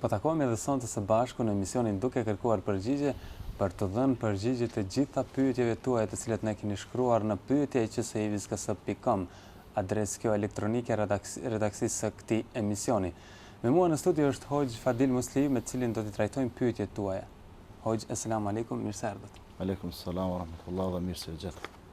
Po takohemi edhe sonte së bashku në emisionin Duke Kërkuar Përgjigje për t'u dhënë përgjigje të gjitha pyetjeve tuaja të cilat na keni shkruar në pyetja@eqshiviskas.com, adresë kjo elektronike e redaksisë së këtij emisioni. Me mua në studio është Hoxhë Fadil Musliu me të cilin do t'i trajtojmë pyetjet tuaja. Hoxhë, Eselamu Alejkum, mirë se erdhët. Alejkum Selam Wa Rahmetullah dhe mirë se ju gjeta.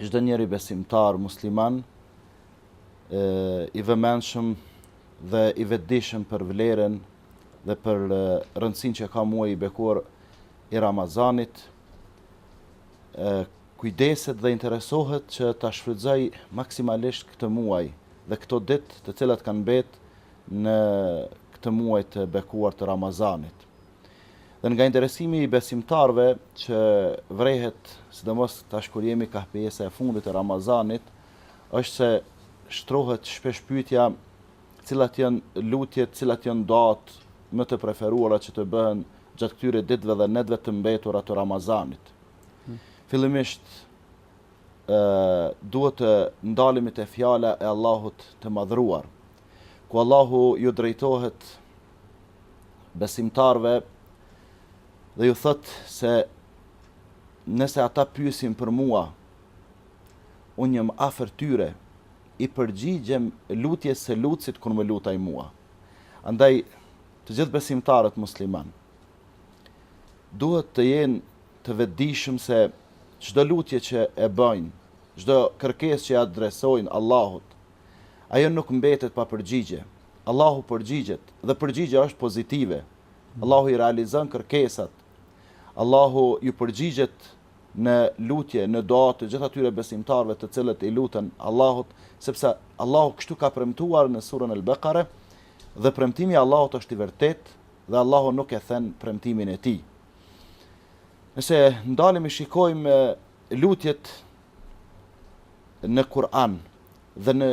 Çdo njeri besimtar musliman i vëmendshëm dhe i vetëdijshëm për vlerën dhe për rëndësinë që ka muaji i bekuar i Ramazanit, kujdeset dhe interesohet që ta shfrytëzojë maksimalisht këtë muaj dhe këto ditë të cilat kanë mbetë në këtë muaj të bekuar të Ramazanit. dhe nga interesimi i besimtarëve që vrehet, sidomos tash kur jemi kah pjesa e fundit e Ramazanit, është se shtrohet shpesh pyetja cilat janë lutjet, cilat janë duat më të preferuara që të bëhen gjatë këtyre ditëve dhe netëve të mbetura të Ramazanit. Hmm. Fillimisht ë duhet të ndalemi te fjala e Allahut të madhruar, ku Allahu ju drejtohet besimtarve dhe ju thotë se nëse ata pyesin për mua, unë jam afër tyre, i përgjigjem lutjes së lutësit kur më lutet mua. Andaj, të gjithë besimtarët musliman, duhet të jenë të vetëdijshëm se çdo lutje që e bëjnë, çdo kërkesë që e adresojnë Allahut, Ajo nuk mbetet pa përgjigje. Allahu përgjigjet dhe përgjigja është pozitive. Allahu i realizon kërkesat. Allahu ju përgjigjet në lutje, në dua të gjithë atyre besimtarëve të cilët i luten Allahut, sepse Allahu kështu ka premtuar në surën El-Bekare dhe premtimi i Allahut është i vërtetë dhe Allahu nuk e then premtimin e tij. Nëse ndalemi shikojmë Lutjet në Kur'an dhe në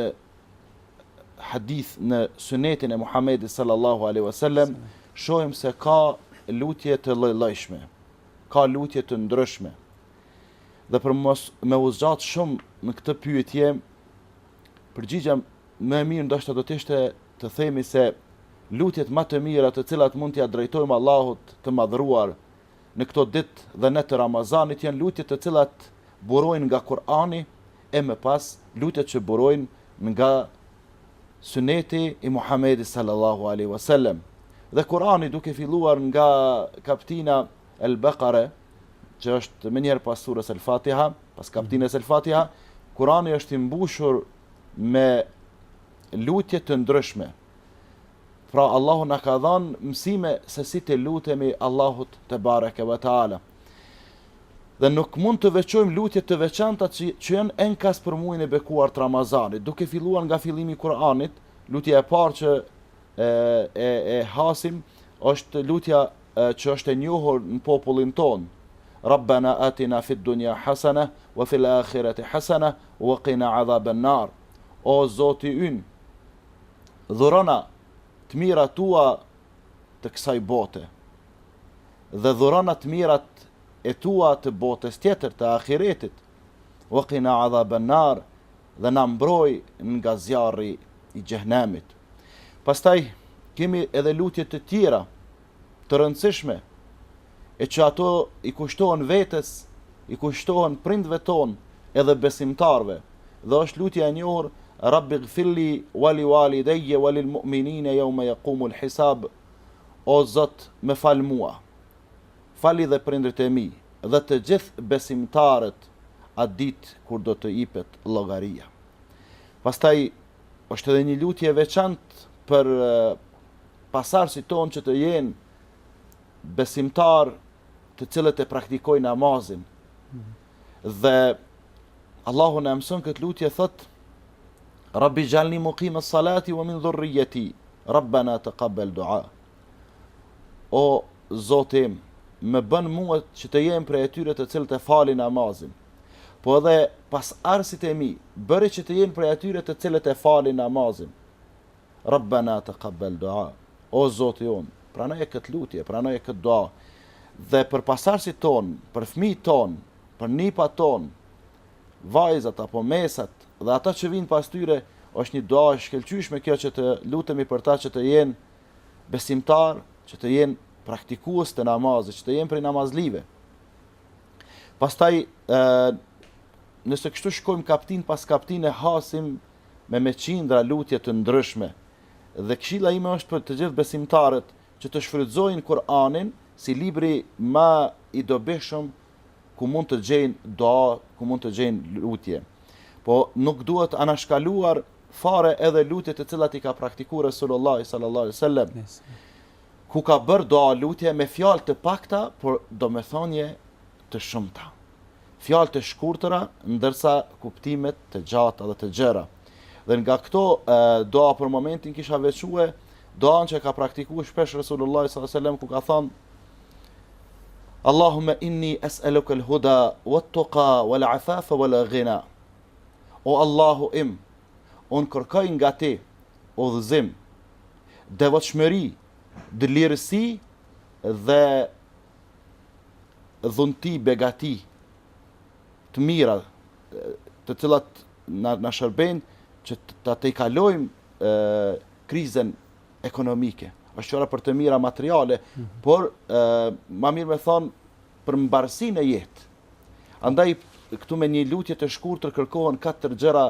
hadith në sunetin e Muhamedit sallallahu alaihi wasallam shohim se ka lutje të lloj-llojshme, ka lutje të ndryshme. Dhe për mos me u zgjat shumë në këtë pyetje, përgjigja më e mirë ndoshta do të ishte të themi se lutjet më të mira të cilat mund t'ia drejtojmë Allahut të madhruar në këto ditë dhe net të Ramazanit janë lutjet të cilat burojnë nga Kur'ani e më pas lutjet që burojnë nga Suneti i Muhamedit sallallahu alejhi wa sallam. Dhe Kur'ani duke filluar nga kaptina El-Bekare, që është menjëherë pas surës El-Fatiha, pas kaptinës El-Fatiha, Kur'ani është i mbushur me lutje të ndryshme. Pra Allahu na ka dhanë mësime se si të lutemi Allahut tebareke ve teala. Dhe nuk mund të veçojmë lutje të veçanta që, që janë enkas për muajin e bekuar të Ramazanit, duke filluar nga fillimi i Kur'anit, lutja e parë që e, e, e hasim është lutja e, që është e njohur në popullin tonë. Rabbana atina fid dunya hasana wa fil akhirati hasana wa qina adhaban nar. O Zoti ynë, Dhurona të mirat e tua të kësaj bote, dhe dhurona të mirat e tua të botës tjetër, të ahiretit, wa qina adhaban nar, dhe na mbroj nga zjarri i xhehenemit. Pastaj kemi edhe lutje të tjera të rëndësishme e që ato i kushtohen vetes, i kushtohen prindërve tonë edhe besimtarëve. Dhe është lutja e njohur Rabbighfirli wa liwalidayya wa lilmu'minina yawma yaqumul hisab O Zot, më fal mua, fali dhe prindërit e mi dhe të gjithë besimtarët atë ditë kur do të jipet llogaria. Pastaj Është edhe një lutje e veçantë për pasardhësit tonë që të jenë besimtarë të cilët e praktikojnë namazin. Dhe Allahu na mëson këtë lutje thot Rabbi jalni muqim as-salati wa min dhurriyyati Rabbana taqabbal du'a. O Zoti im, më bën mua që të jem prej atyre të cilët e falin namazin. Po edhe pasardhësit e mi, bëri që të jenë prej atyre të cilët e falin namazin. Rabbena taqabbal dua. O Zoti ynë, pranoje këtë lutje, pranoje këtë dua. Dhe për pasardhësit tonë, për fëmijët tonë, për nipat tonë, vajzat apo mbesat dhe ata që vijnë pas tyre, është një dua e shkëlqyeshme kjo që të lutemi për ta që të jenë besimtarë, që të jenë praktikues të namazit, që të jenë prej namazlive. Pastaj nëse kështu shkojmë kaptinë pas kaptine hasim me me qindra lutje të ndryshme. Dhe këshilla ime është për të gjithë besimtarët që të shfrytëzojnë Kur'anin si libri më i dobishëm ku mund të gjejnë dua, ku mund të gjejnë lutje. Po nuk duhet anashkaluar fare edhe lutjet të cilat i ka praktikuar Resulullah sallallahu alaihi wasallam. ku ka bërë doa, lutje me fjalë të pakta por domethënie të shumta, fjalë të shkurtëra ndërsa kuptimet të gjata dhe të gjera. Dhe nga këto doa për momentin kisha veçue doan që ka praktikuar shpesh Resulullah sallallahu alaihi wasallam ku ka thënë Allahumma inni es'aluka al-huda wat-tuqa wal-afafa wal-ghina. O Allahu im, un kërkoj nga ti udhëzim, devotshmëri, dlirësi dhe dhunti, begati, të mira, të cilat na na shërbejnë që ta tejkalojmë krizën ekonomike. Është qora për të mira materiale, mhm. por ma mirë me thonë për mbarësinë në jetë. Andaj, këtu me një lutje të shkurtë kërkohen katër gjëra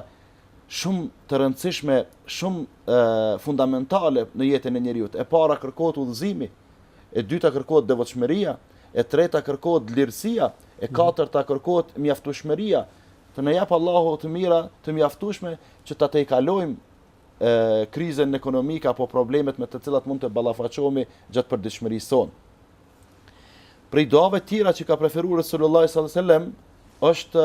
shumë të rëndësishme, shumë fundamentale në jetën e njeriut. E para kërkohet udhëzimi, e dyta kërkohet devotshmëria, e treta kërkohet dlirësia, e mhm. katërta kërkohet mjaftueshmëria. Të na jap Allahu të mira, të mjaftueshme që ta tejkalojmë krizën ekonomike apo problemet me të cilat mund të ballafaqohemi gjatë përditshmërisë sonë. Prej duave tjera që ka preferuar Resulullah sallallahu alaihi wasallam është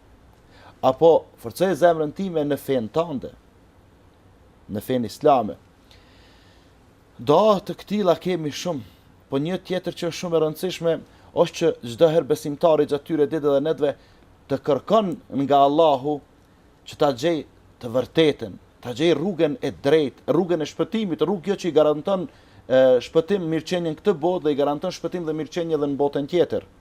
Apo forcoje zemrën time në fenë tënde, në fenë islame. Dua të këtilla kemi shumë, po një tjetër që është shumë e rëndësishme, është që çdo herë besimtari gjatë këtyre ditëve dhe netëve të kërkon nga Allahu që ta gjej të vërtetën, ta gjej rrugën e drejtë, rrugën e shpëtimit, rrugë kjo që i garanton shpëtim mirëqenie në këtë botë dhe i garanton shpëtim dhe mirëqenie edhe në botën tjetër.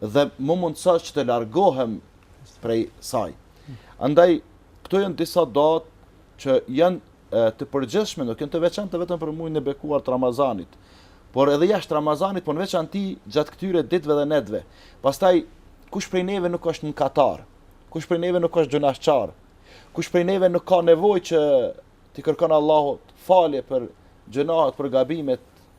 dhe më mundëso që të largohem prej saj. Andaj, këto janë disa dua që janë të përgjithshme, nuk janë të veçanta vetëm për muajin e bekuar të Ramazanit, por edhe jashtë Ramazanit, por në veçanti gjatë këtyre ditëve dhe netëve. Pastaj, kush prej neve nuk është mëkatar, kush prej neve nuk është gjynahqar, kush prej neve nuk ka nevojë që t'i kërkon Allahut falje për gjynahet, për gabimet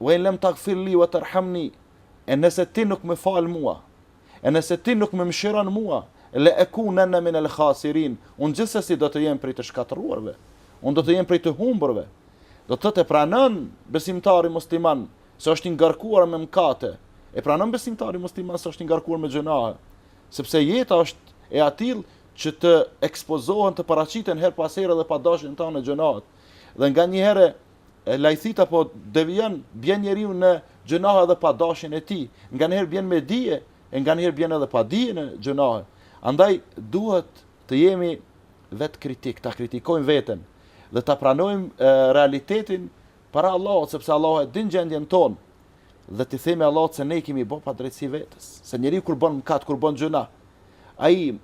Wa in lam taghfir li wa terhamni, e nëse ti nuk më fal mua, e nëse ti nuk më mëshiron mua, la akunanna min al khasirin, unë gjithsesi do të jem prej të shkatërruarve, unë do të jem prej të humburve. Do të thotë e pranon besimtari musliman se është i ngarkuar me mëkate, e pranon besimtari musliman se është i ngarkuar me gjynahe, sepse jeta është e atillë që të ekspozohen të paraqiten herë pas here dhe pa dashjen tonë gjynahet. Dhe nganjëherë e lajthit apo devijon, bjen njeriu në gjynahe edhe pa dashjen e tij. Nganjëherë bjen me dije, e nganjëherë bjen edhe pa dije në gjynahe. Andaj duhet të jemi vetëkritikë, ta kritikojmë veten dhe ta pranojmë realitetin para Allahut, sepse Allahu e din gjendjen tonë. Dhe t'i themi Allahut se ne i kemi bërë padrejtësi vetes, se njeriu kur bën mëkat, kur bën gjynah, ai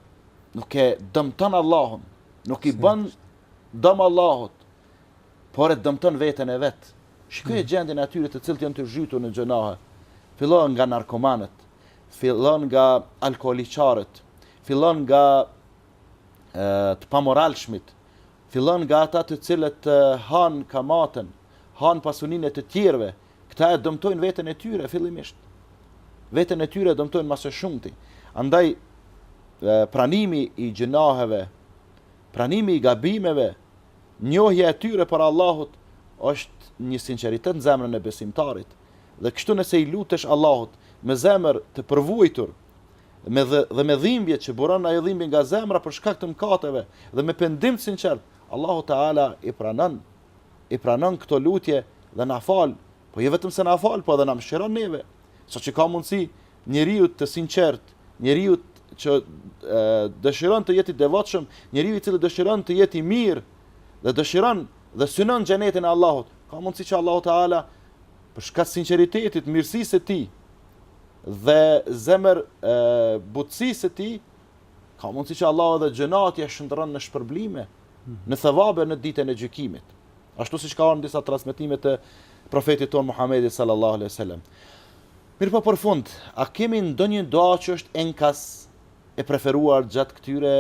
nuk e dëmton Allahun, nuk i bën dëm Allahut, por e dëmton veten e vet. Shikoje gjendjen e atyre të cilët janë të zhytur në gjënahe. Fillon nga narkomanët, fillon nga alkooliqarët, fillon nga të pamoralshmit, fillon nga ata të cilët han kamatën, han pasuninë e të tjerëve, këta e dëmtojnë veten e tyre fillimisht. Veten e tyre e dëmtojnë më së shumti. Andaj pranimi i gjënaheve, pranimi i gabimeve Njohja e tyre para Allahut është një sinqeritet në zemrën e besimtarit, dhe kështu nëse i lutesh Allahut me zemër të përvuajtur me dhe, dhe me dhimbje që buron ajo dhimbje nga zemra për shkak të mëkateve dhe me pendim të sinqertë, Allahu Teala i pranon i pranon këto lutje dhe na fal, po jo vetëm se na fal, po edhe na mëshiron neve, saqë ka mundësi njeriut të sinqertë, njeriut që dëshiron të jetë i devotshëm, njeriu i cili dëshiron të jetë i mirë dhe dëshiron dhe synon xhenetin e Allahut. Ka mundësi që Allahu Teala për shkak të sinqeritetit, mirësisë së tij dhe zemërbutësisë së tij, ka mundësi që Allahu edhe gjynahet ia shndërron në shpërblime, mhm. në thevabe në ditën e gjykimit. Ashtu siç ka ardhur në disa transmetime të profetit tonë Muhamedit sallallahu alaihi wasallam. Mirëpo për fund, a kemi ndonjë dua që është enkas e preferuar gjatë këtyre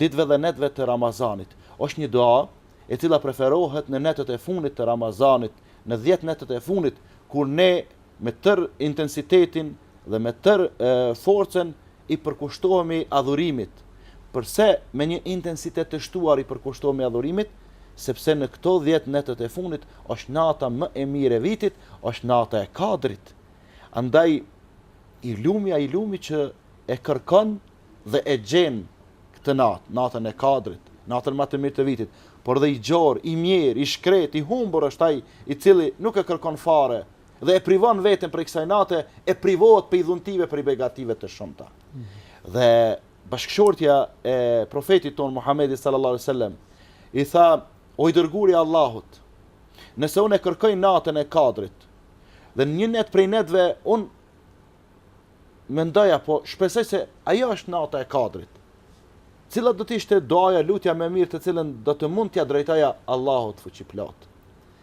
ditëve dhe netëve të Ramazanit? Është një dua e cila preferohet në netët e fundit të Ramazanit, në dhjetë netët e fundit, kur ne me tërë intensitetin dhe me tërë forcën i përkushtohemi adhurimit. Përse me një intensitet të shtuar i përkushtohemi adhurimit? Sepse në këto dhjetë netët e fundit është nata më e mirë e vitit, është nata e Kadrit. Andaj i lumi ai, i lumi që e kërkon dhe e gjen këtë natë, natën e Kadrit, natën më të mirë të vitit. Por dhe i gjorë, i mjerë, i shkretë, i humbur është ai i cili nuk e kërkon fare dhe e privon veten prej kësaj nate, e privohet prej dhuntive, prej begative të shumta. Dhe bashkëshortja e profetit tonë Muhamedi sallallahu alaihi wasallam i tha o i dërguari i Allahut, nëse unë e kërkoj natën e kadrit dhe një natë prej netëve unë mendoj apo shpresoj se ajo është nata e kadrit. Cila do të ishte duaja, lutja më e mirë të cilën do të mund t'ia drejtoja Allahut fuqiplotë.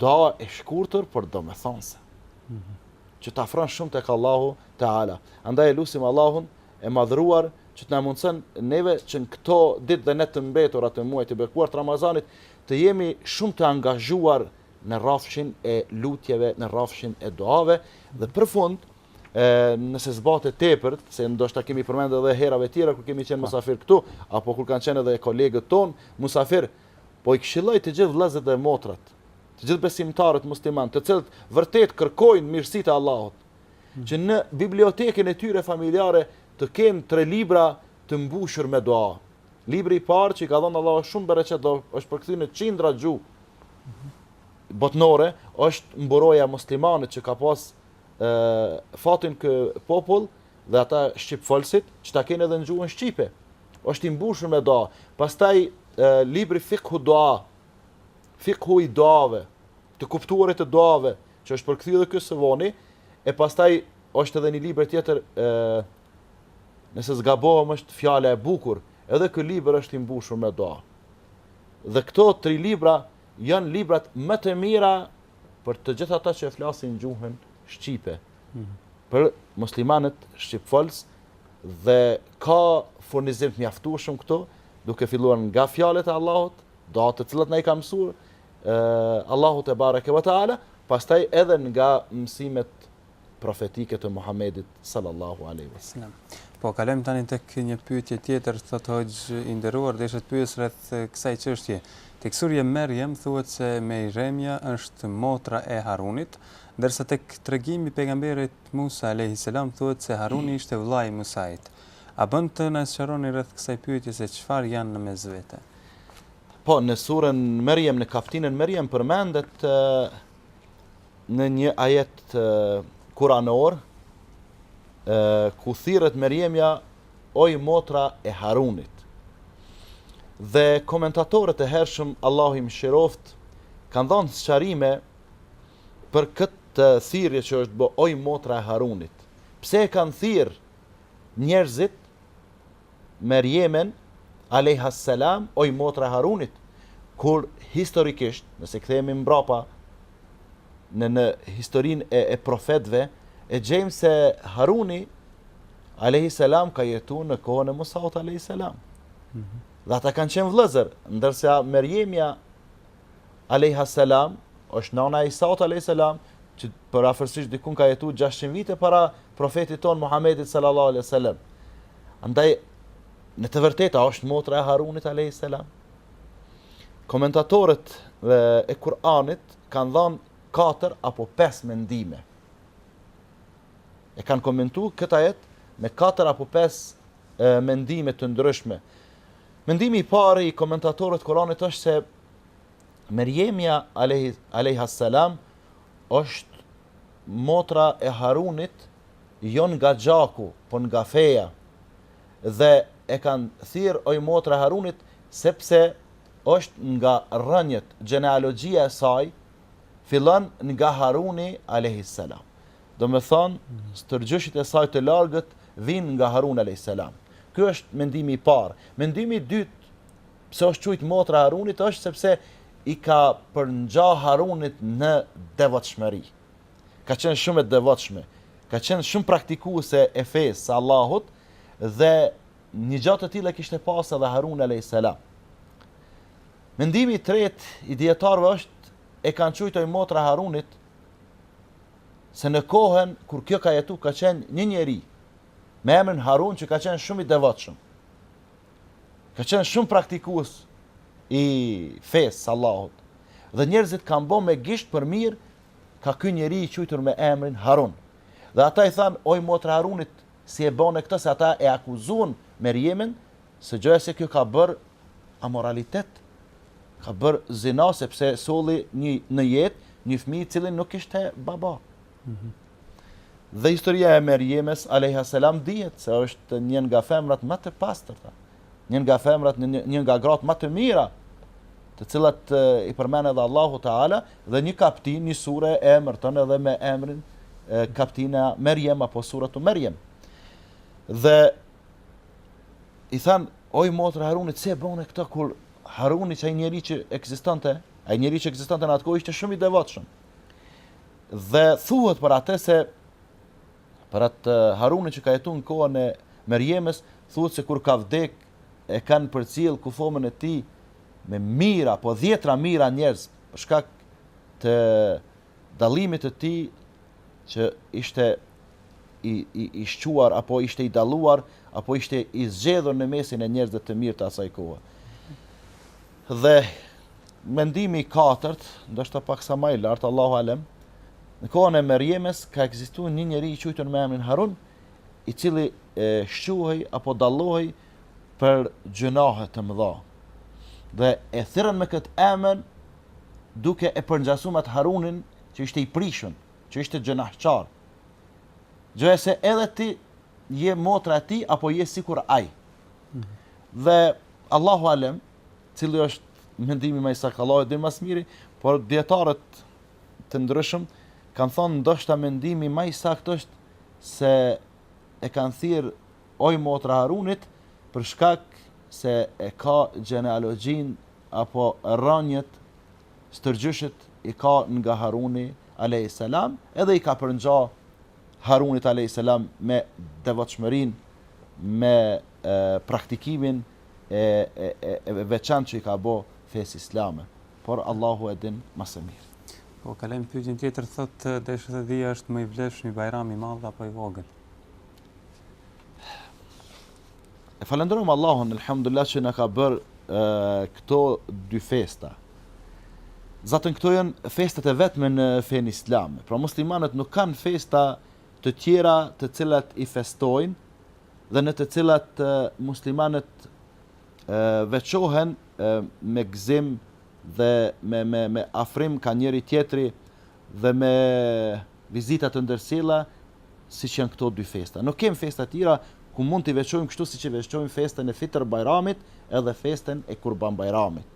Dua e shkurtër por domethënëse. Që të afron shumë tek Allahu Teala. Andaj e lusim Allahun e madhruar që të na mundëson neve që në këto ditë dhe net të mbetura të muajit të bekuar të Ramazanit të jemi shumë të angazhuar në rafshin e lutjeve, në rafshin e duave dhe për fund nëse s'bëhet tepër, se ndoshta kemi përmendë edhe herave tjera kur kemi qenë musafirë këtu, apo kur kanë qenë edhe kolegët tanë musafirë, Po i këshilloj të gjithë vëllezërit dhe motrat, të gjithë besimtarët muslimanë, të cilët vërtet kërkojnë mirësitë e Allahut, që në bibliotekën e tyre familjare të kenë tre libra të mbushur me dua. Libri i parë që i ka dhënë Allahu shumë bereqet dhe është përkthyer në qindra gjuhë botnore, është Mburoja e muslimanit që ka pas fatin ky popull, dhe ata shqipfolësit që ta kenë edhe në gjuhën shqipe. Është i mbushur me dua. Pastaj libri Fikhu Dua, Fikhu i duave, të kuptuarit e duave, që është përkthyer edhe ky së voni, e pastaj është edhe një libër tjetër ë nëse s'gabohem është fjala e bukur, edhe ky libër është i mbushur me dua. Dhe këto tri libra janë librat më të mira për të gjithë ata që e flasin gjuhën shqipe. për muslimanët shqipfolës dhe ka furnizim të mjaftueshëm këtu, duke filluar nga fjalët e Allahut, dua të cilat na i ka mësuar Allahu te bareke ve teala, pastaj edhe nga mësimet profetike të Muhamedit sallallahu alaihi wasallam. Po kalojmë tani tek një pyetje tjetër, thot hoxhë i nderuar, desha t'pyes rreth kësaj çështje. Tek surja Merjem thuhet se Merjemja është motra e Harunit, Ndërsa tek tregimi i pejgamberit Musa alejhi selam thuhet se Haruni ishte vëllai i Musait. A bën të na sqaroni rreth kësaj pyetje se çfarë janë në mes vete? Po, në surën Merjem, në kaftinën Merjem përmendet në një ajet kuranor ku thirret Merjemja oj motra e Harunit. Dhe komentatorët e hershëm Allahu i mëshiroftë kanë dhënë sqarime për këtë thirrje që është bo oj motra e Harunit pse e kanë thirr njerzit Merjemen alejha selam oj motra e Harunit kur historikisht nëse kthehemi mbrapa në në historinë e e profetëve e gjejmë se Haruni alejhi selam ka jetu në kohën e Musaut alejhi selam. Mhm. Dhe ata kanë qenë vëllezër, ndërsa Merjemja alejha selam, është nëna e Isaut alejhi selam, që për afërsisht dikun ka jetu 600 vite para profetit tonë Muhamedit sallallahu alejhi selam. Andaj në të vërtetë a është motra e Harunit alejhi selam? Komentatorët e Kur'anit kanë dhënë katër apo pesë mendime. E kanë komentuar këtë ajet me katër apo pesë mendime të ndryshme. Mendimi i parë i komentatorëve të Kuranit është se Merjemja alejha selam oshtë motra e Harunit jo nga gjaku, po nga feja. Dhe e kanë thirr oj motra e Harunit sepse oshtë nga rrënjët, gjenealogjia e saj fillon nga Haruni alejhi selam. Domethonë, stërgjyshit e saj të largët vinë nga Harun alejhi selam. Ky është mendimi i parë. Mendimi i dytë, pse është qujtë motra Harunit, është sepse i ka përngja Harunit në devotshmëri. Ka qenë shumë e devotshme, ka qenë shumë praktikuse e fesë së Allahut dhe një gjë të tillë kishte pasë edhe Harun a.s. Mendimi i tretë i dijetarëve është e kanë qujt oj motra e Harunit se në kohën kur kjo ka jetu ka qenë një njeri me emrin Harun që ka qenë shumë i devotshëm. Ka qenë shumë praktikues i fesë Allahut. Dhe njerëzit kanë bo me gisht për mirë ka ky njeri i qujtur me emrin Harun. Dhe ata i thanë, oj motra Harunit, si e bone këtë se ata e akuzun Merjemen, Se gjoja se kjo ka bërë amoralitet, ka bërë zina sepse solli një në jetë një fëmijë i cili nuk kishte baba. Mhm. Dhe historia e Merjemes alejha selam dihet se është një nga femrat më të pastërta, një nga femrat një, një nga gratë më të mira, të cilat i përmend edhe Allahu Teala dhe një kaptin, një sure e emërton edhe me emrin kaptina Merjem apo suretu Merjem. Dhe i than, oj motra Harunit, si e bone këto kur Haruni që ai njeri që ekzistonte, ai njeri që ekzistonte në atë kohë ishte shumë i devotshëm. Dhe thuhet për atë se, për atë eh, Haruni që ka jetu në kohën e Merjemes, thuhet se kur ka vdek e kanë përcjell kufomën e tij me mijra apo dhjetra mijra njerëz, për shkak të dallimit të tij që ishte i i i shquar apo ishte i dalluar apo ishte i zgjedhur në mesin e njerëzve të mirë të asaj kohe. Dhe mendimi i katërt, ndoshta pak sa më i largët, Allahu alem, në kohën e Merjemes ka ekzistuar një njeri i quajtur me emrin Harun, i cili e shquhej apo dallohej për gjynahe të mëdha. Dhe e thirrën me këtë emër duke e përngjasuar atë Harunin që ishte i prishun, që ishte gjynahqar. Gjoja se edhe ti je motra e tij apo je sikur ai. Dhe Allahu alem, cili është mendimi ma i saktë, Allahu e din ma së miri, por dijetarët të ndryshëm kanë thonë ndoshta mendimi më i saktë është se e kanë thirr oj motra e Harunit për shkak se e ka gjenealogjin apo rrënjët stërgjyshet i ka nga Haruni alejhi selam edhe i ka përngja Harunit alejhi selam me devotshmërinë me praktikimin e veçantë që i ka bo fesë islame por Allahu e din ma së miri. Po kalojmë te pyetja tjetër thotë desha të dija është më i vlefshëm Bajrami i madh apo i vogël. E falenderojmë Allahun, elhamdulillah që na ka bërë këto dy festa. Zatën këto janë festat e vetme në fenë islame. Pra muslimanët nuk kanë festa të tjera të cilat i festojnë dhe në të cilat muslimanët veçohen me gzim dhe me, me, me afrim ka njëri tjetri dhe me vizita të ndërsjella siç janë këto dy festa. Nuk kemë festa të tjera ku mund t'i veçojmë kështu siç e veçojmë festën e Fitër Bajramit edhe festën e Kurban Bajramit.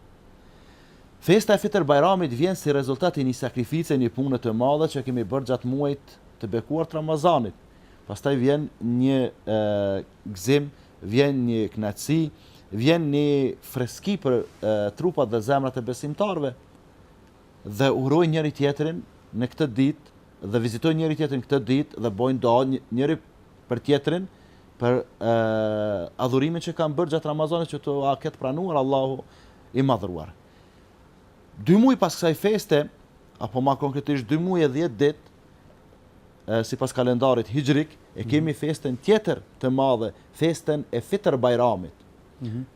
Festa e Fitër Bajramit vjen si rezultat i një sakrifice, një punë të madhe që kemi bërë gjatë muajit të bekuar të Ramazanit. Pastaj vjen një e, gzim, vjen një kënaqësi, vjen një freski për e, trupat dhe zemrat e besimtarëve. dhe urojnë njëri-tjetrin në këtë ditë dhe vizitojnë njëri-tjetrin këtë ditë dhe bëjnë dua njëri për tjetrin për adhurimin që kanë bërë gjatë Ramazanit që t'ia ketë pranuar Allahu i madhëruar. Dy muaj pas kësaj feste, apo ma konkretisht dy muaj e dhjetë ditë, sipas kalendarit hijrik, e kemi festën tjetër të madhe, festën e Fitër Bajramit,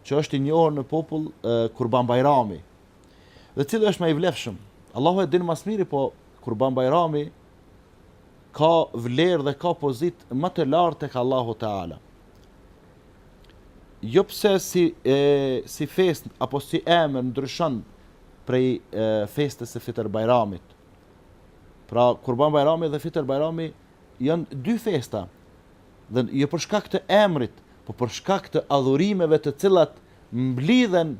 që është i njohur në popull Kurban Bajrami. Dhe cili është ma i vlefshëm? Allahu e din ma së miri, po Kurban Bajrami ka vlerë dhe ka pozitë ma të lartë tek Allahu Teala. Jo pse si e, si festë apo si emër ndryshon prej e, festës së Fitër Bajramit. Pra Kurban Bajrami dhe Fitër Bajrami janë dy festa. Dhe jo për shkak të emrit, por për shkak të adhurimeve të cilat mblidhen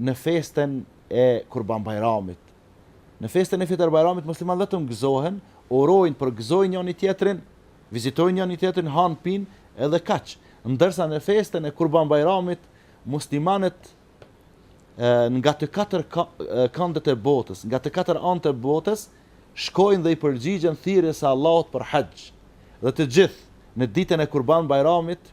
në festën e Kurban Bajramit. Në festën e Fitër Bajramit muslimanët vetëm gëzohen, urojnë, përgëzojnë njëri tjetrin, vizitojnë njëri tjetrin, hanë, pinë edhe kaq. Ndërsa në festën e Kurban Bajramit muslimanët nga të katër këndet e botës, nga të katër anët e botës, shkojnë dhe i përgjigjen thirrjes së Allahut për haxh. Dhe të gjithë në ditën e Kurban Bajramit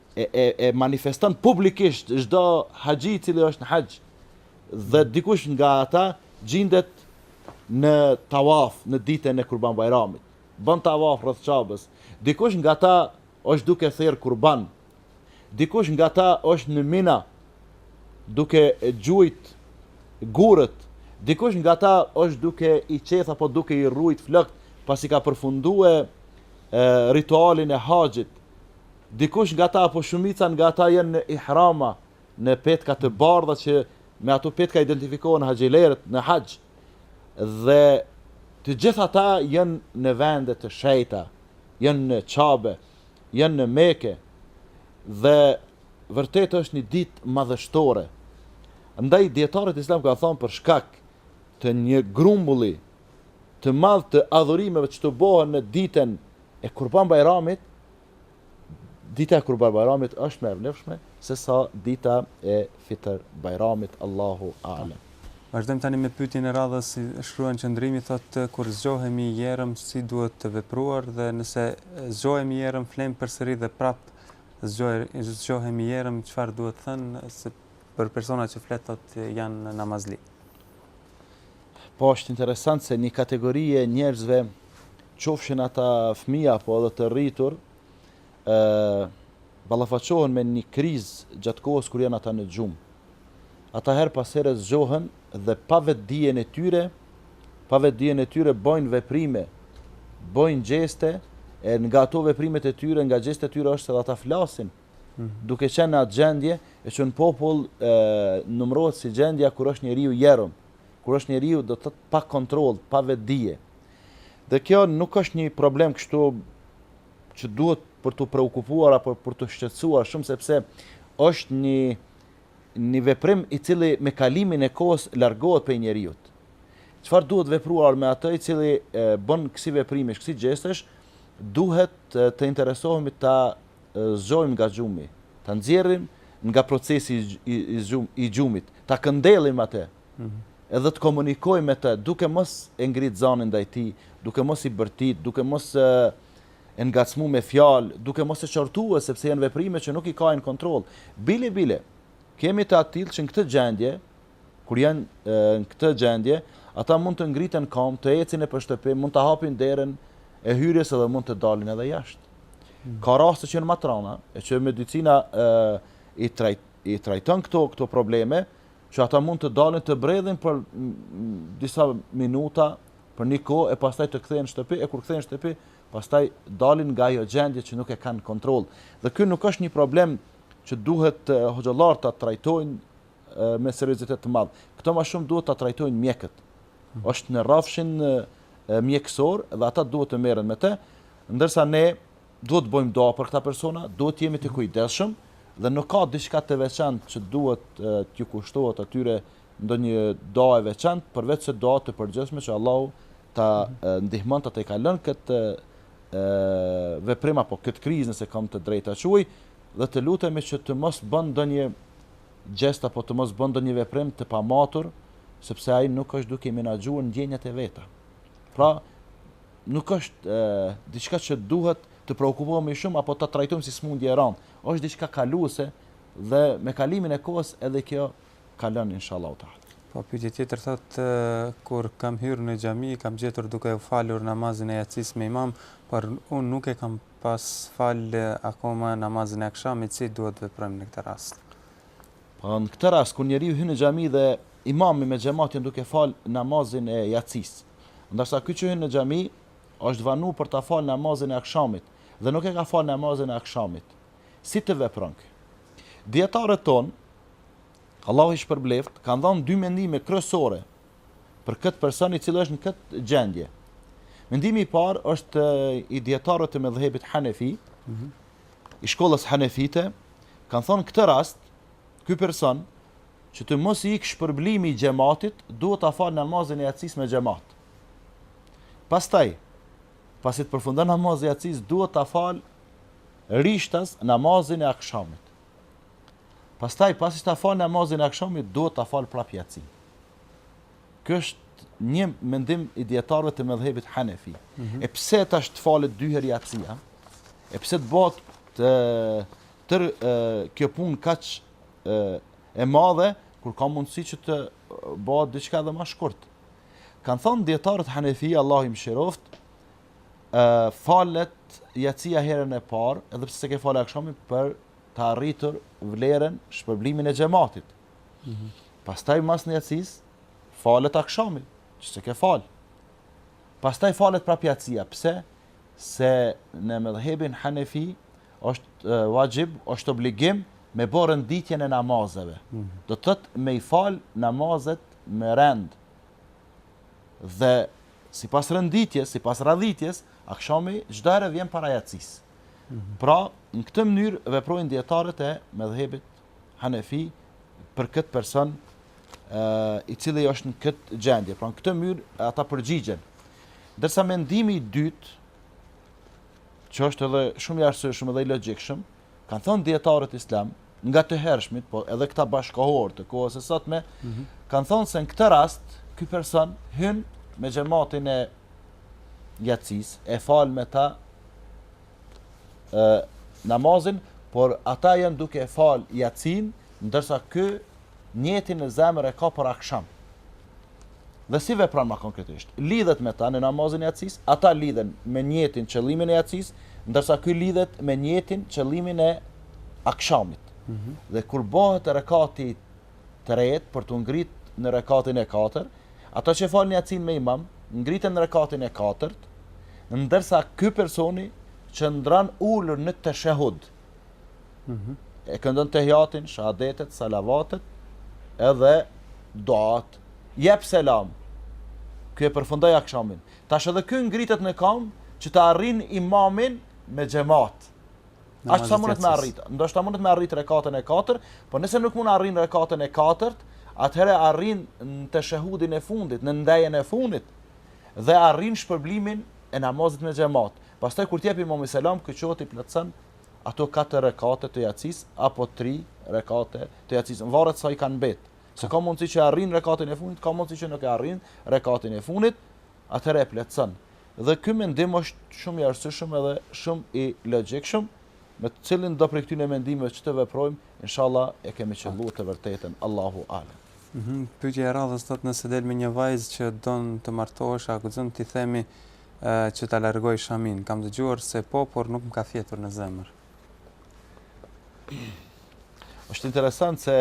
e manifeston publikisht çdo haxhi i cili është në haxh dhe dikush nga ata gjindet në tawaf në ditën e Kurban Bajramit. Bën tawaf rreth Qabës. Dikush nga ata është duke therr kurban. Dikush nga ata është në Mina duke gjujt gurët. Dikush nga ata është duke i qeth apo duke i rrujt flokët pasi ka përfundue ritualin e haxhit Dikush nga ta apo shumica nga ta janë në ihrama, në petka të bardha që me ato petka identifikohen haxhilerët në haxh. Dhe të gjithë ata janë në vende të shejta, janë në Qabe, janë në Meke dhe vërtet është një ditë madhështore. Ndaj dietarët islam kanë thënë për shkak të një grumbulli të madh të adhurimeve që bëhen në ditën e Kurban Bajramit, Dita e Kurban Bajramit është më e vlefshme se sa dita e Fitër Bajramit, Allahu A'lem. Vazhdojmë tani me pyetjen e radhës, shkruan Qëndrimi thotë kur zgjohemi jerm si duhet vepruar dhe nëse zgjohemi jerm flejmë përsëri dhe prap zgjohemi jerm çfarë duhet thënë se për persona që flet thotë janë namazli. Po është interesant se një kategori e njerëzve qofshin ata fëmijë apo edhe të rritur, ë ballafaqohen me një krizë gjatë kohës kur janë ata në gjumë. Ata herë pas herë zgjohen dhe pa vetëdijen e tyre, pa vetëdijen e tyre bëjnë veprime, bëjnë gjeste, e nga ato veprimet e tyre, nga gjestet e tyre është se dhe ata flasin, mhm. duke qenë në atë gjendje, e që në popull numrohet si gjendja kur është njeriu jerm, kur është njeriu do të thotë pa kontroll, pa vetëdije. Dhe kjo nuk është një problem kështu që duhet për t'u preokupuar apo për t'u shqetësuar shumë sepse është një një veprim i cili me kalimin e kohës largohet prej njeriut. Çfarë duhet vepruar me atë i cili bën kësi veprimesh, kësi gjestesh, duhet të interesohemi ta zgjojmë nga gjumi, ta nxjerrim nga procesi i, i, i gjumit, ta këndellim atë. dhe të komunikojë me të, duke mos e ngritë zanin ndaj tij, duke mos i bërtitë, duke mos e ngacmu me fjalë, duke mos e qortue, sepse janë veprime që nuk i ka në kontroll. Bile, bile, kemi të atilë që në këtë gjendje, kur janë në këtë gjendje, ata mund të ngriten kam, të ecin nëpër shtëpi, mund të hapin derën e hyrjes edhe mund të dalin edhe jashtë. Hmm. Ka raste që në matrana, e që medicina i, trajt, i trajton këto, këto probleme, që ata mund të dalin të bredhin për disa minuta, për një kohë e pastaj të kthehen në shtëpi e kur kthehen në shtëpi, pastaj dalin nga ajo gjendje që nuk e kanë kontroll. Dhe ky nuk është një problem që duhet hoxhallarët ta trajtojnë me seriozitet të madh. Këto më shumë duhet ta trajtojnë mjekët. Mhm. Është në rrafshin mjekësor dhe ata duhet të merren me të, ndërsa ne Duhet të bëjmë dua për këta persona, duhet të jemi të kujdesshëm dhe nuk ka diçka të veçantë që duhet t'ju kushtohet atyre ndonjë dua e veçantë, përveç se dua të përgjithshme që Allahu ta ndihmon ta tejkalon këtë veprim apo këtë krizë nëse kam të drejtë ta quaj dhe të lutemi që të mos bën ndonjë gjest apo të mos bën ndonjë veprim të pamatur, sepse ai nuk është duke i menaxhuar ndjenjat e veta. Pra, nuk është diçka që duhet të preokupohemi shumë apo ta trajtojmë si sëmundje e rëndë. Është diçka kaluese dhe me kalimin e kohës edhe kjo kalon inshallah taala. Po pyetje tjetër thot kur kam hyrë në xhami kam gjetur duke u falur namazin e jacisë me imam, por unë nuk e kam pas fal akoma namazin e akshamit si duhet të veprojmë në këtë rast. Po në këtë rast kur njeriu hyn në xhami dhe imami me xhemat janë duke falë namazin e jacisë, ndërsa ky që hyn në xhami është vanu për ta falë namazin e akshamit dhe nuk e ka falë namazin e akshamit, si të vepron ky? Dijetarët tonë, Allahu i shpërbleftë, kanë dhënë dy mendime kryesore për këtë person i cili është në këtë gjendje. Mendimi i parë është i dijetarëve të medhhebit Hanefi, mm -hmm. i shkollës hanefite, kanë thënë këtë rast, ky person, që të mos i ikë shpërblimi i xhematit, duhet ta falë namazin e jacisë me xhemat. Pastaj, pasi të përfundon namazi i jacisë, duhet ta falë rishtas namazin e akshamit. Pastaj, pasi ta falë namazin e akshamit, duhet ta falë prapë jacinë. Ky është një mendim i dijetarëve të medhhebit Hanefi. Mhm. E pse tash të falet dy herë jacia? E pse të bëhet tërë kjo punë kaq e madhe kur ka mundësi që të bëhet diçka edhe më shkurt? Kanë thënë dijetarët Hanefi, Allahu i mëshiroftë, ë falet jacia herën e parë, edhe pse s'e ke falë akshamin për të arritur vlerën, shpërblimin e xhematit. Mhm. Pastaj mas jacisë, falet akshami, që s'e ke fal. Pastaj falet prap jacia, pse? Se në medhhebin Hanefi, është vaxhib, është obligim me bo renditjen e namazeve. Mhm. Do të thotë me i fal namazet me rend. Dhe sipas renditjes, sipas radhitjes, akshami çdoherë vjen para jacisë. Mhm. Pra, në këtë mënyrë veprojnë dijetarët e medhhebit Hanefi për këtë person i cili është në këtë gjendje. Pra në këtë mënyrë ata përgjigjen. Ndërsa mendimi i dytë, që është edhe shumë i arsyeshëm dhe i logjikshëm, kanë thënë dijetarët islamë nga të hershmit, po edhe këta bashkëkohorë të kohës së sotme, mm -hmm. kanë thënë se në këtë rast ky person hyn me xhamatin e jacisë, e fal me ta namazin, por ata janë duke fal jacinë, ndërsa ky nijetin në zemër e ka për aksham. Dhe si vepron ma konkretisht? Lidhet me ta në namazin e jacisë, ata lidhen me nijetin, qëllimin e jacisë, ndërsa ky lidhet me nijetin, qëllimin e akshamit. Mhm. Dhe kur bëhet rekati i tretë për t'u ngrit në rekatin e katërt, ata që e falin jacinë me imam, ngriten në rekatin e katërt, ndërsa ky personi qëndron ulur në teshehud. Mhm. E këndon tehijatin, shahadetet, salavatet, edhe duat, jep selam. Ky e përfundoi akshamin. Tash edhe ky ngritet në kamë që ta arrin imamin me xhamat. Aq sa mundet me arritë. Ndoshta mundet me arritë rekatin e katërt, po nëse nuk e arrin rekatin e katërt, atëherë arrin në teshehudin e fundit, në ndejën e fundit, dhe e arrin shpërblimin e namazit me xhemat. Pastaj kur t'jep imami selam, ky çohet i plotson ato katër rekate të jacisë, apo tri rekate të jacisë. Nvaret sa i kanë mbetë. Se ka mundësi që e arrin rekatin e fundit, ka mundësi që nuk e arrin rekatin e fundit, atëherë e plotson. Dhe ky mendim është shumë i arsyeshëm edhe shumë i logjikshëm, me të cilindo prej këtyre mendimeve që të veprojmë, inshallah e kemi qëlluar të vërtetën, Allahu alem. Mhm, pyetja e radhës thotë nëse del me një vajzë që don të martohesh, a guxon t'i themi që ta largojë shaminë? Kam dëgjuar se po, por nuk më ka fjetur në zemër. Është interesant se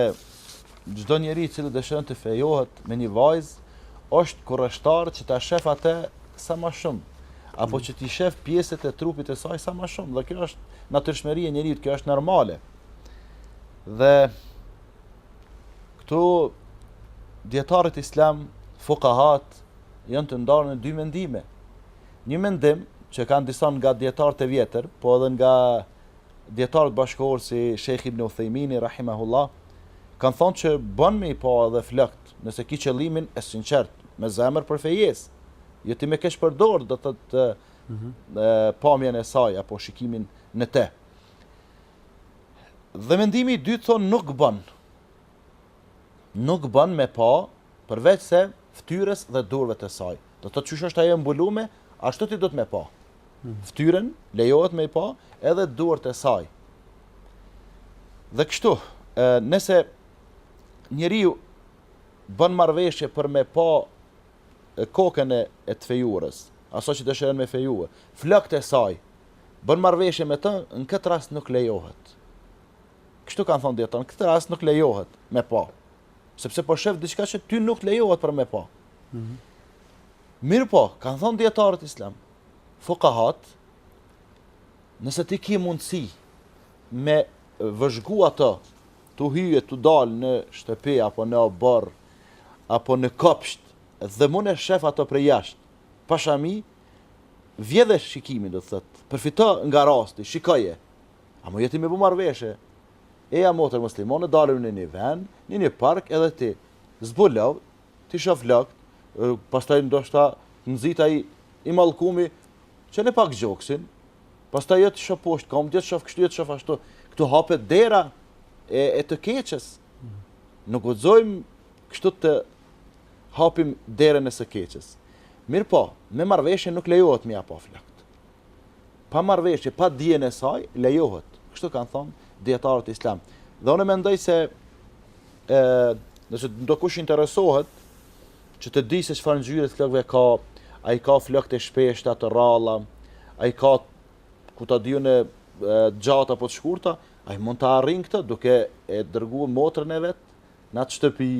çdo njeri që dëshiron të fejohet me një vajzë është kureshtar që ta shef atë sa më shumë apo që t'i shef pjesët e trupit të saj sa më shumë dhe kjo është natyrshmëria e njeriut, kjo është normale. Dhe këtu dijetarët islamë, fukahatë, janë të ndarë në dy mendime. Një mendim që kanë disa nga dijetarët e vjetër, po edhe nga dijetarët bashkëkohorë si Shejh Ibn Uthejmini, Rahimahullah, kanë thonë që bën me i pa edhe flokt, nëse ki qëllimin e sinqert, me zemër për fejes, jo ti me keqpërdor, do të thotë mhm. pamjen e saj, apo shikimin në te. Dhe mendimi i dytë thonë nuk bën, nuk bën me pa, përveç se ftyrës dhe durve të saj Do të thotë qysh është ajo e mbulume, ashtu ti duhet me pa. Hmm. Ftyrën, lejohet me i pa, edhe duart e saj. Dhe kështu, nëse njeriu bën marrveshje për me pa kokën e, e të fejumës, aso që dëshiron me fejue, flokët e saj, bën marrveshje me të, në këtë rast nuk lejohet. Kështu kanë thonë dijetarët, në këtë rast nuk lejohet me pa. Sepse po shef diçka që ty nuk të lejohet për me pa. Mhm. Mirëpo, kanë thonë dijetarët islam, fukahat, nëse ti ki mundësi me vëzhgu ato, tu hy e tu dalë në shtëpi, apo në oborr, apo në kopsht, dhe mun e shef ato prej jashtë, pa shami, vjedhe shikimin, do të thotë, përfito nga rasti, shikoje, ama jo ti me bo marrveshje, Eja motër muslimane dalim në një vend, në një park edhe ti zbulo, t'i shoh flokët, pastaj ndoshta të nxit ai i mallkumi çele pak gjoksin, pastaj jo të shoh poshtë komët, jo të shoh kështu, jo të shoh ashtu. Këtu hapet dera e, e të keqes. Nuk guxojmë kështu të hapim derën e së keqes. Mirëpo, me marrveshje nuk lejohet me ia pa flokët. pa marrëveshje, pa dijen e saj, lejohet. Kështu kanë thënë dijetarët islam. Dhe unë mendoj se ë nëse dokush interesohet që të di se çfarë ngjyre të flokëve ka, a i ka flokët e shpeshta të rralla, a i ka ku ta di unë t'gjata apo të shkurta, ai mund ta arrin këtë duke e dërgu motrën e vet në atë shtëpi,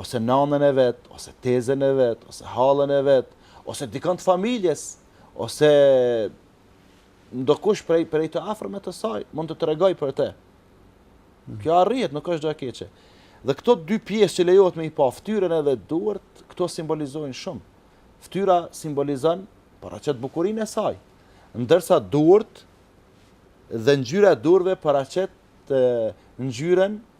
ose nanën e vet, ose tezen e vet, ose hallën e vet, ose dikon të familjes, ose ndokush prej, prej të afrme të saj, mund të tregojë për te. Mm. Kjo arrihet, nuk është do e keqe. Dhe këto dy pjesë që lejohet me i pa, ftyrën edhe duart, këto simbolizojnë shumë. Ftyra simbolizon paraqet bukurinë e saj, ndërsa duart dhe ngjyra e durve paraqet ngjyrën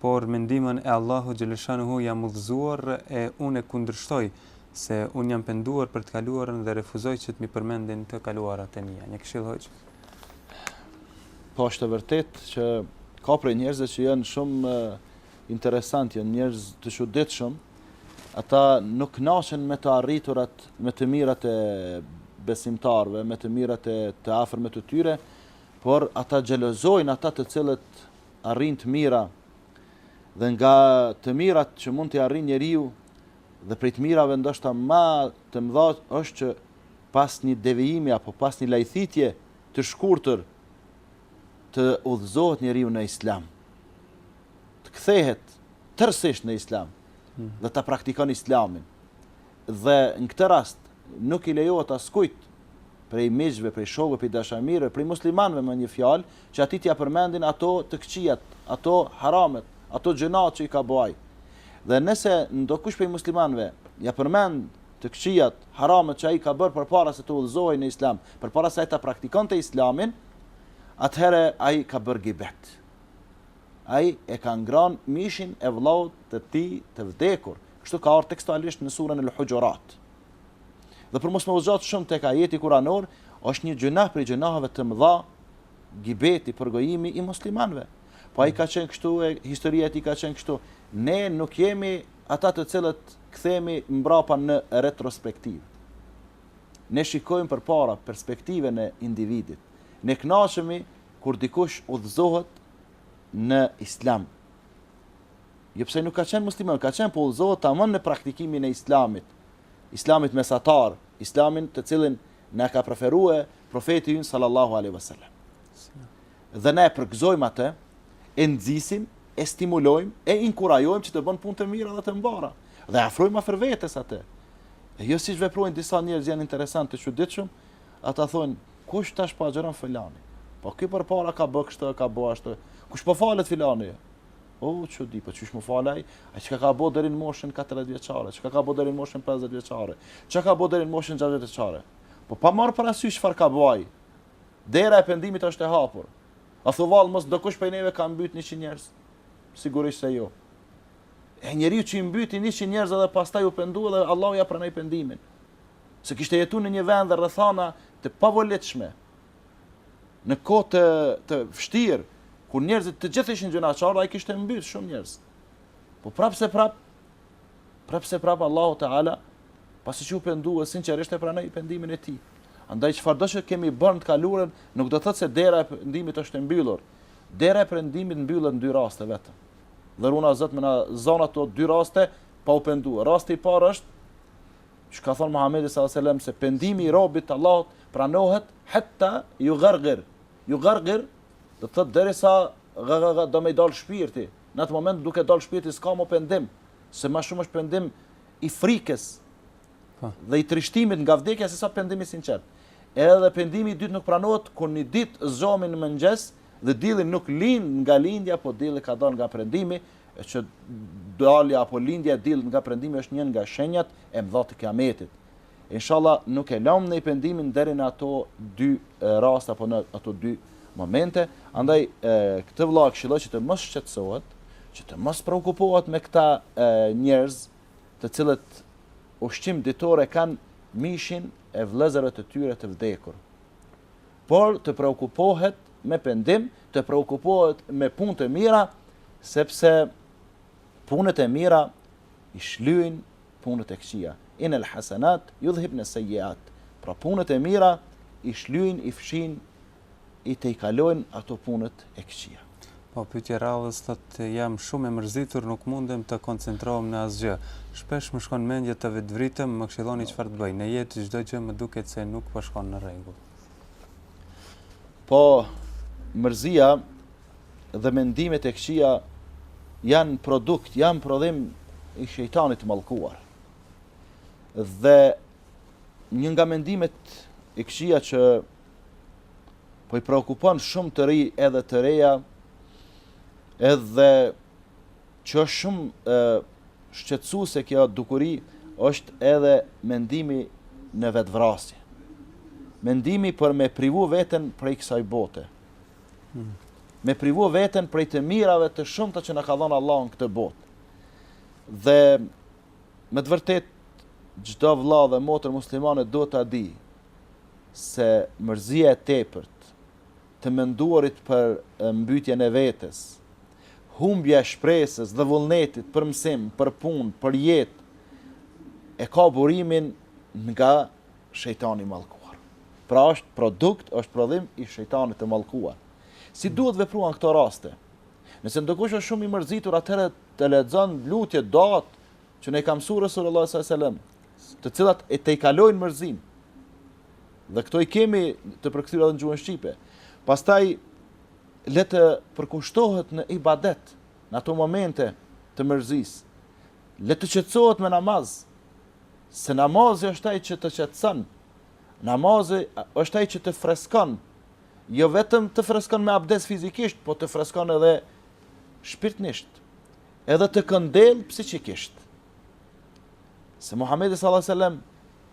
por me ndihmën e Allahu xheleshanuhu jam udhëzuar e unë e kundërshtoj se unë jam penduar për të kaluarën dhe refuzoj që të m'i përmendin të kaluarat e mia. Një këshillë hoxhë? Po është e vërtetë që ka prej njerëzve që janë shumë interesant, janë njerëz të çuditshëm. Ata nuk kënaqen me të arriturat, me të mirat e besimtarëve, me të mirat e të afërmit të tyre, por ata xhelozojnë ata të cilët arrijnë të mira dhe nga të mirat që mund t'i arrijë njeriu dhe prej të mirave ndoshta më të mëdha është që pas një devijimi apo pas një lajthitje të shkurtër të udhëzohet njeriu në islam. Të kthehet tërësisht në islam dhe ta praktikon islamin. Dhe në këtë rast nuk i lejohet askujt prej miqve, prej shokëve, prej dashamirëve, prej muslimanëve me një fjalë, që atij t'ia përmendin ato të këqijat, ato haramet, ato gjynahet që i ka bo ai. Dhe nëse ndokush prej muslimanëve ia përmend të këqijat, haramet që ai ka bërë përpara se të udhëzohej në Islam, përpara se ai ta praktikonte Islamin, atëherë ai ka bërë gibet. Ai e ka ngrënë mishin e vëllaut të tij të vdekur, Kështu ka ardhur tekstualisht në surën El-Huxhurat. Dhe për mos me u zgjat shumë tek ajeti kuranor, është një gjynah prej gjynaheve të mëdha gibeti përgojimi i muslimanëve. Po ai ka qenë kështu e historia e tij ka qenë kështu. Ne nuk jemi ata të cilët kthehemi mbrapa në retrospektivë. Ne shikojmë përpara perspektivën e individit. Ne kënaqemi kur dikush udhëzohet në islam. Jo pse nuk ka qenë musliman, ka qenë po udhëzohet tamam në praktikimin e Islamit, Islamit mesatar, Islamin të cilin na ka preferue profeti ynë sallallahu alaihi wasallam. Dhe ne e përgëzojmë atë, e nxisim, e stimulojmë, e inkurajojmë që të bën punë të mira dhe të mbara dhe e afrojmë afër vetes atë. E jo siç veprojnë disa njerëz janë interesant të çuditshëm, ata thonë kush tash po agjëron filani. Po ky përpara ka bë kështu, ka bë ashtu. Kush po falet filani? O, çudi, po qysh m'u fal ai? A çka ka bo deri n'moshën 40 vjeçare? Çka ka bo deri n'moshën 50 vjeçare? Çka ka bo deri n'moshën 60 vjeçare? Po pa marrë parasysh çfarë ka bo ai? Dera e pendimit është e hapur. A thu vallë, mos dokush prej neve ka mbyt njëqind njerëz? Sigurisht se jo. E njeri që i mbyti njëqind njerëz edhe pastaj u pendu edhe Allahu ja pranoi pendimin. Se kishte jetu në një vend dhe rrethana të pavolitshme, Në kohë të vështirë, kur njerëzit të gjithë ishin gjynahqarë, ai kishte mbyt shumë njerëz. Po prapë se prapë, prapë se prapë Allahu Teala pasi që u pendua sinqerisht e pranoi pendimin e tij. Andaj çfarëdo që kemi bërë në të kaluarën, nuk do të thotë se dera e pendimit është e mbyllur. Dera e pendimit mbyllet në dy raste vetëm. Dhe runa Zot me na zon ato dy raste pa u penduar. Rasti i parë është Që ka thënë Muhamedi sallallahu alejhi wasallam se pendimi i robit të Allahut pranohet hatta yughargir. Yughargir do të thotë derisa gagagag do me i dal shpirti. Në atë moment duke dal shpirti s'ka më pendim, se më shumë është pendim i frikës po. dhe i trishtimit nga vdekja se sa pendimi i sinqertë. Edhe pendimi i dytë nuk pranohet kur një ditë zgjohemi në mëngjes dhe dielli nuk lind nga lindja, po dielli ka dalë nga perëndimi, e që dalja apo lindja e diellit nga perëndimi është një nga shenjat e mëdha të kiametit. Inshallah nuk e lëmë ne pendimin deri në ato dy raste apo në ato dy momente, andaj këtë vëlla e këshilloj që të mos shqetësohet, që të mos preokupohet me këta njerëz të cilët ushqim ditor e kanë mishin e vëllezërve të tyre të vdekur. por të preokupohet me pendim, të preokupohet me punë të mira, sepse punët e mira i shlyjnë punët e këqia. Inel hasenat judhhibne sejiat. Pra punët e mira i shlyjnë, i fshijnë, i tejkalojnë ato punët e këqia. Po pytja radhës thotë jam shumë e mërzitur, nuk mundem të koncentrohem në asgjë. Shpesh më shkon mendja të vetëvritem, më këshiloni çfarë të bëj. Në jetë çdo gjë më duket se nuk po shkon në rregull. Po mërzia dhe mendimet e këqija janë produkt, janë prodhim i shejtanit të mallkuar. Dhe një nga mendimet e këqija që po i preokupon shumë të rinj edhe të reja, edhe që është shumë e, shqetësuese kjo dukuri është edhe mendimi në vetëvrasje. Mendimi për me privu veten prej kësaj bote. Me privu veten prej të mirave të shumta që na ka dhënë Allahu në këtë botë. Dhe me të vërtetë çdo vëlla dhe motër muslimane duhet ta di se mërzia e tepërt të menduarit për mbytjen e vetes. Humbja e shpresës dhe vullnetit për mësim, për punë, për jetë, e ka burimin nga shejtani i mallkuar. Pra është produkt, është prodhim i shejtanit të mallkuar. Si duhet vepruar në këto raste? Nëse ndokush është shumë i mërzitur, atëherë të lexon lutjet, duat që na ka mësuar Resulullah sallallahu alajhi wasallam, të cilat e tejkalojnë mërzinë. Dhe këto i kemi të përkthyera edhe në gjuhën shqipe. Pastaj, le të përkushtohet në ibadet, në ato momente të mërzisë. Le të qetësohet me namaz, se namazi është ai që të qetëson, namazi është ai që të freskon, jo vetëm të freskon me abdes fizikisht, po të freskon edhe shpirtnisht, edhe të këndell psikikisht. Se Muhammedi s.a.s.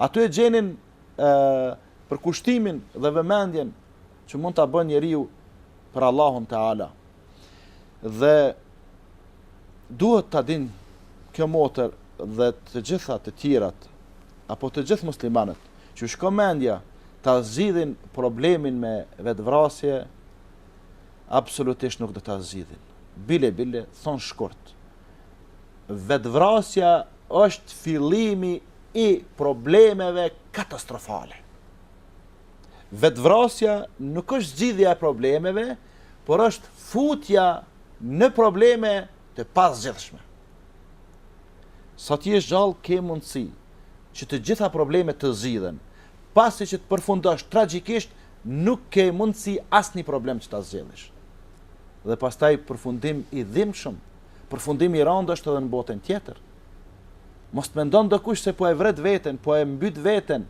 Aty e gjenin ë përkushtimin dhe vëmendjen që mund ta bën njeriu për Allahun Teala. Dhe duhet ta din kjo motër dhe të gjitha të tjerat apo të gjithë muslimanët që u shkon mendja ta zgjidhin problemin me vetvrasje absolutisht nuk do ta zgjidhin. Bile bile them shkurt. Vetvrasja është fillimi i problemeve katastrofale. Vetëvrasja nuk është zgjidhja e problemeve, por është futja në probleme të pazgjidhshme. Sa të jesh gjallë ke mundësi që të gjitha problemet të zgjidhen, pasi që të përfundosh tragjikisht nuk ke mundësi asnjë problem që ta zgjidhësh. Dhe pastaj përfundim i dhimbshëm, përfundim i randë është edhe në botën tjetër. Mos të mendon dokush se po e vret veten, po e mbyt veten,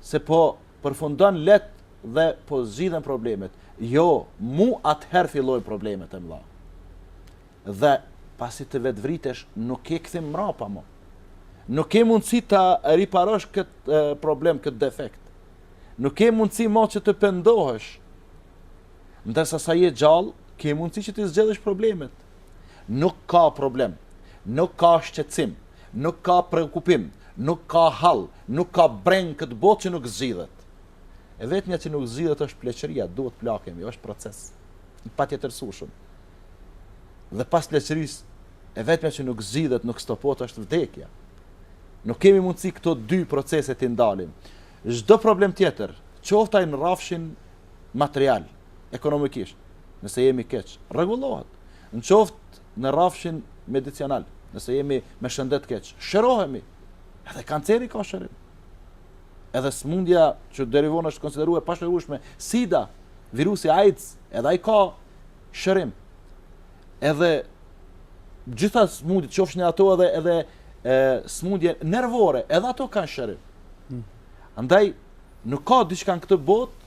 se po përfundon leht dhe po zgjidhen problemet. Jo, mu atëherë fillojnë problemet e mdha. Dhe pasi të vetëvritesh, nuk ke këthim mrapa mo. Nuk ke mundësi ta riparosh këtë problem, këtë defekt. Nuk ke mundësi mo që të pëndohesh. Ndërsa sa je gjallë, ke mundësi që t'i zgjidhësh problemet. Nuk ka problem, nuk ka shqetësim, nuk ka preokupim, nuk ka hall, nuk ka brengë në këtë botë që nuk zgjidhet. E vetmja që nuk zgjidhet është pleqëria, duhet plakemi, është proces i patjetërsueshëm. Dhe pas pleqërisë, e vetmja që nuk zgjidhet, nuk stopohet është vdekja. Nuk kemi mundësi këto dy procese t'i ndalim. Çdo problem tjetër, qoftë ai në rrafshin material, ekonomikisht, nëse jemi keq, rregullohet. Në qoftë në rrafshin medicinal, nëse jemi me shëndet keq, shërohemi. Edhe kanceri ka shërim. Edhe smundja që deri vonë është konsideruar e pashërueshme, SIDA, virusi AIDS, edhe ai ka shërim. Edhe gjitha smundjet, qofshin ato edhe edhe e, smundje nervore, edhe ato kanë shërim. Hmm. Andaj nuk ka diçka në këtë botë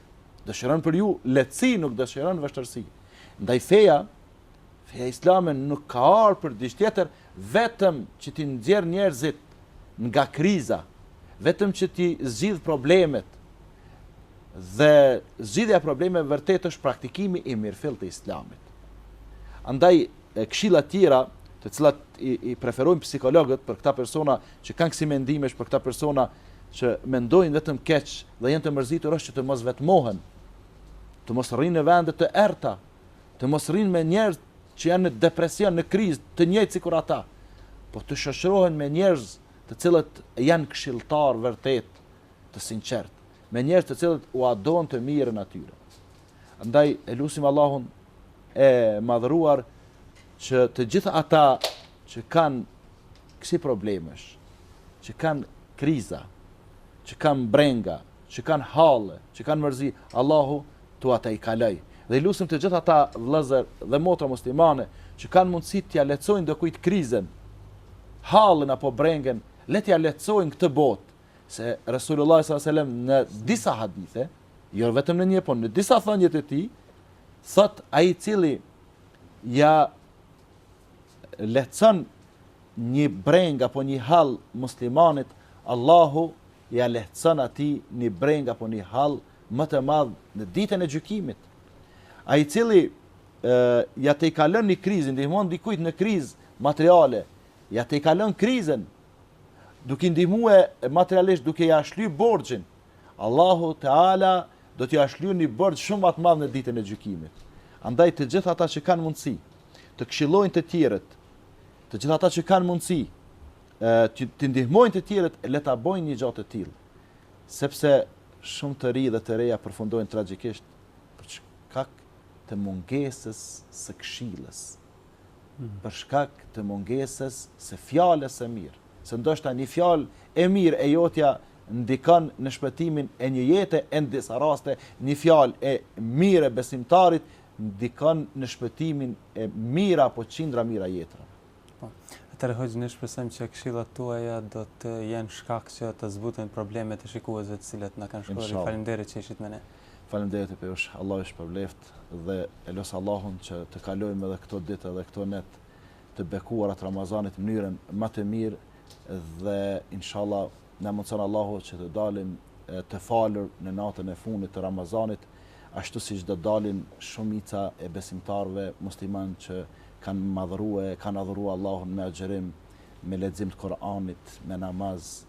Dëshiron për ju lehtësi, nuk dëshiron vështirësi. Ndaj feja, feja islame nuk ka ardh për diç tjetër, vetëm që t'i nxjerrë njerëzit nga kriza, vetëm që t'i zgjidh problemet, dhe zgjidhja e problemeve vërtet është praktikimi i mirëfilltë i islamit. Andaj, këshilla tjera, të cilat i, i preferojnë psikologët për këta persona që kanë kësi mendimesh për këta persona që mendojnë vetëm keq dhe janë të mërzitur është që të mos vetmohen, të mos rrinë në vende të errta, të mos rrinë me njerëz që janë në depresion, në krizë, të njëjtë sikur ata, por të shoqërohen me njerëz të cilët janë këshilltarë vërtet të sinqertë, me njerëz të cilët ua don të mirën atyre. Andaj e lusim Allahun e madhëruar që të gjithë ata që kanë kësi problemesh, që kanë kriza, që kanë brenga, që kanë halle, që kanë mërzi, Allahu t'ua tejkalojë. Dhe i lusim të gjithë ata vllezër dhe motra muslimane që kanë mundësi t'ia lehtësojnë dikujt krizën, hallin apo brengën, le t'ia lehtësojnë në këtë botë, se Resulullah s.a.s. në disa hadithe, jo vetëm në një, por në disa thënje të tij, thotë ai i cili ja lehtëson një brengë apo një hall muslimanit, Allahu ja lehtëson atij një brengë apo një hall më të madh në ditën e gjykimit. Ai i cili ja tejkalon një krizë, ndihmon dikujt në krizë materiale, ja tejkalon krizën duke ndihmue materialisht duke ja shly borxhin, Allahu Teala do t'ia shlyejë një borxh shumë më të madh në ditën e gjykimit. Andaj të gjithë ata që kanë mundësi të këshillojnë të tjerët, të gjithë ata që kanë mundësi të të ndihmojnë të tjerët, le ta bëjnë një gjë të tillë. Sepse shumë të rinj dhe të reja përfundojnë tragjikisht për shkak të mungesës së këshillës. Hmm. Për shkak të mungesës së fjalës së mirë, se ndoshta një fjalë e mirë e jotja ndikon në shpëtimin e një jete e në disa raste një fjalë e mirë e besimtarit ndikon në shpëtimin e mijëra apo qindra mijëra jetëra. Po. Atëherë hoxhë ne shpresojmë që këshillat tuaja do të jenë shkak që të zbuten problemet e shikuesve të cilët na kanë shkruar. Faleminderit që ishit me ne. Faleminderit edhe jush. Allahu ju shpërbleftë dhe e lus Allahun që të kalojmë edhe këto ditë edhe këto net të bekuara të Ramazanit në mënyrën më të mirë dhe inshallah na mundëson Allahu që të dalim të falur në natën e fundit të Ramazanit, ashtu siç do dalin shumica e besimtarëve muslimanë që kanë madhëruar, kanë adhuru Allahun me agjërim, me lexim të Kur'anit, me namaz,